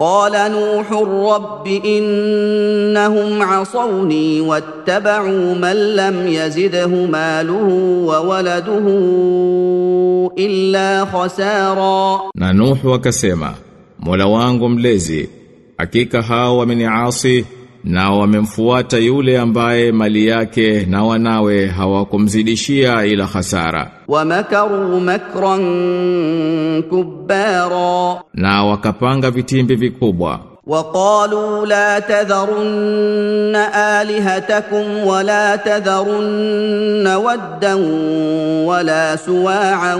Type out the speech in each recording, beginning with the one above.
قال نوح رب إنهم عصوني واتبعوا من لم يزده ماله وولده إلا خسارا. Na Nuhu akasema, Mola wangu mlezi, hakika hao wameniasi na wamemfuata yule ambaye mali yake na wanawe hawakumzidishia ila hasara. ومكروا مكرا كبارا Na wakapanga vitimbi vikubwa. وقالوا لا تذرن الهتكم ولا تذرن ودا ولا سواعا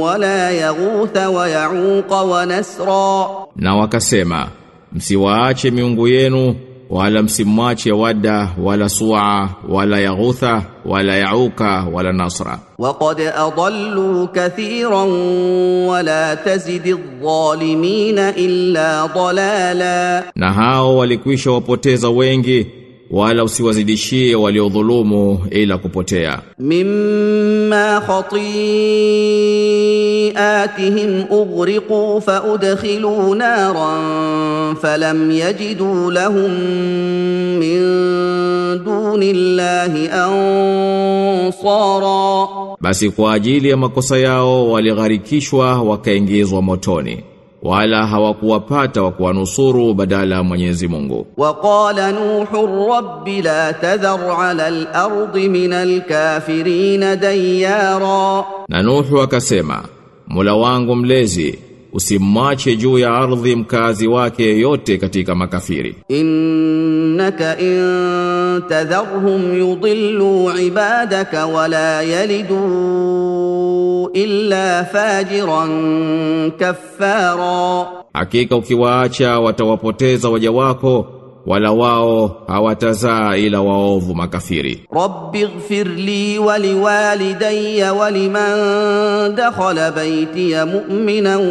ولا يغوث ويعوق ونسرا Na wakasema, msiwaache miungu yenu, wala msimwache wada wala sua wala yaghutha wala yauka wala nasra. Waqad adallu kathiran wala tazidi adh-dhalimin illa dalala na hao walikwisha wapoteza wengi wala usiwazidishie waliodhulumu ila kupotea. mimma khati'atihim ughriqu fa udkhilu naran falam yajidu lahum min dunillahi ansara, basi kwa ajili ya makosa yao waligharikishwa wakaingizwa motoni wala hawakuwapata wa kuwanusuru badala Mwenyezi Mungu. Waqala Nuhu rabbi la tadhar ala al-ardi min al-kafirin dayara, na Nuhu akasema Mola wangu mlezi usimwache juu ya ardhi mkazi wake yeyote katika makafiri. Innaka in tadharhum yudillu ibadaka wala yalidu illa fajiran kaffara, hakika ukiwaacha watawapoteza waja wako wala wao hawatazaa ila waovu makafiri. Rabbi ighfir li wa liwalidayya wa liman dakhala baytiya mu'minan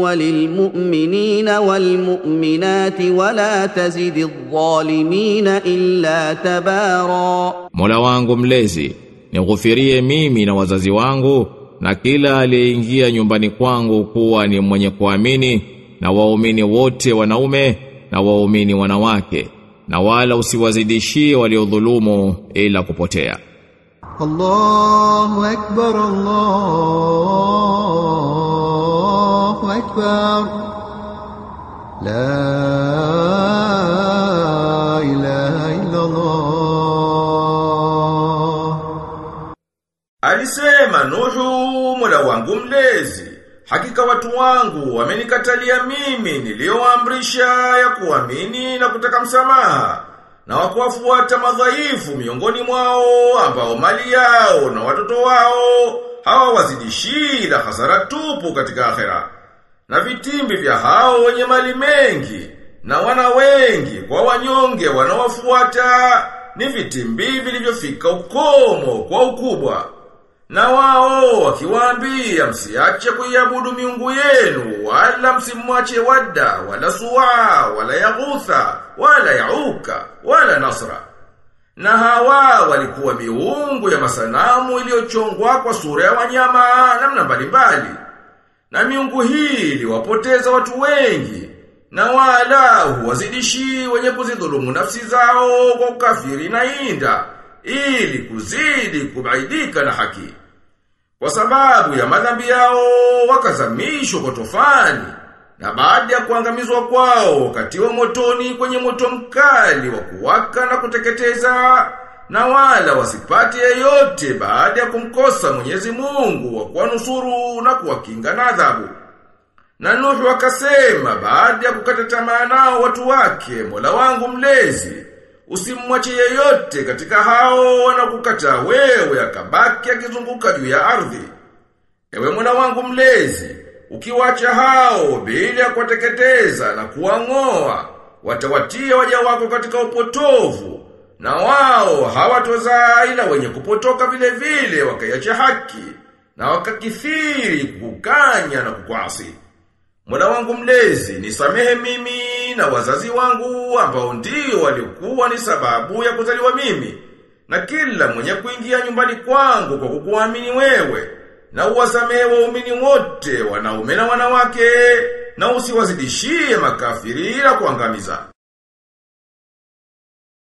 wa lilmu'minina walmu'minati wa la tazidi adh-dhalimina illa tabara, Mola wangu mlezi nighufirie mimi na wazazi wangu na kila aliyeingia nyumbani kwangu kuwa ni mwenye kuamini na waumini wote wanaume na waumini wanawake na wala usiwazidishie waliodhulumu ila kupotea. Allahu akbar Allahu akbar. La Alisema Nuhu Mola wangu mlezi Hakika watu wangu wamenikatalia mimi niliyoamrisha ya kuamini na kutaka msamaha na wakuwafuata madhaifu miongoni mwao ambao mali yao na watoto wao hawawazidishii la hasara tupu katika akhera. Na vitimbi vya hao wenye mali mengi na wana wengi kwa wanyonge wanaowafuata ni vitimbi vilivyofika ukomo kwa ukubwa na wao wakiwaambia msiache kuiabudu miungu yenu wala msimwache wadda wala suwa wala yaghutha wala yauka wala nasra. Na hawa walikuwa miungu ya masanamu iliyochongwa kwa sura ya wanyama namna mbalimbali. Na miungu hii iliwapoteza watu wengi na wala huwazidishi wenye kuzidhulumu nafsi zao kwa ukafiri na inda ili kuzidi kubaidika na haki. Kwa sababu ya madhambi yao wakazamishwa kwa tofani na baada ya kuangamizwa kwao wakatiwa motoni kwenye moto mkali wa kuwaka na kuteketeza na wala wasipate yeyote baada ya kumkosa Mwenyezi Mungu wa kuwanusuru na kuwakinga na adhabu. Na Nuhu akasema baada ya kukata tamaa nao watu wake, Mola wangu mlezi, usimwache yeyote katika hao wanakukata wewe akabaki akizunguka juu ya ardhi. Ewe Mola wangu mlezi, ukiwacha hao bila kuwateketeza na kuwang'oa, watawatia waja wako katika upotovu, na wao hawatozaa ila wenye kupotoka vile vile wakaiacha haki, na wakakithiri kukanya na kukwasi. Mola wangu mlezi, nisamehe mimi na wazazi wangu ambao ndio walikuwa ni sababu ya kuzaliwa mimi. Na kila mwenye kuingia nyumbani kwangu kwa kukuamini wewe. Na uwasamehe waumini wote, wanaume na wanawake, na usiwazidishie makafiri ila kuangamiza.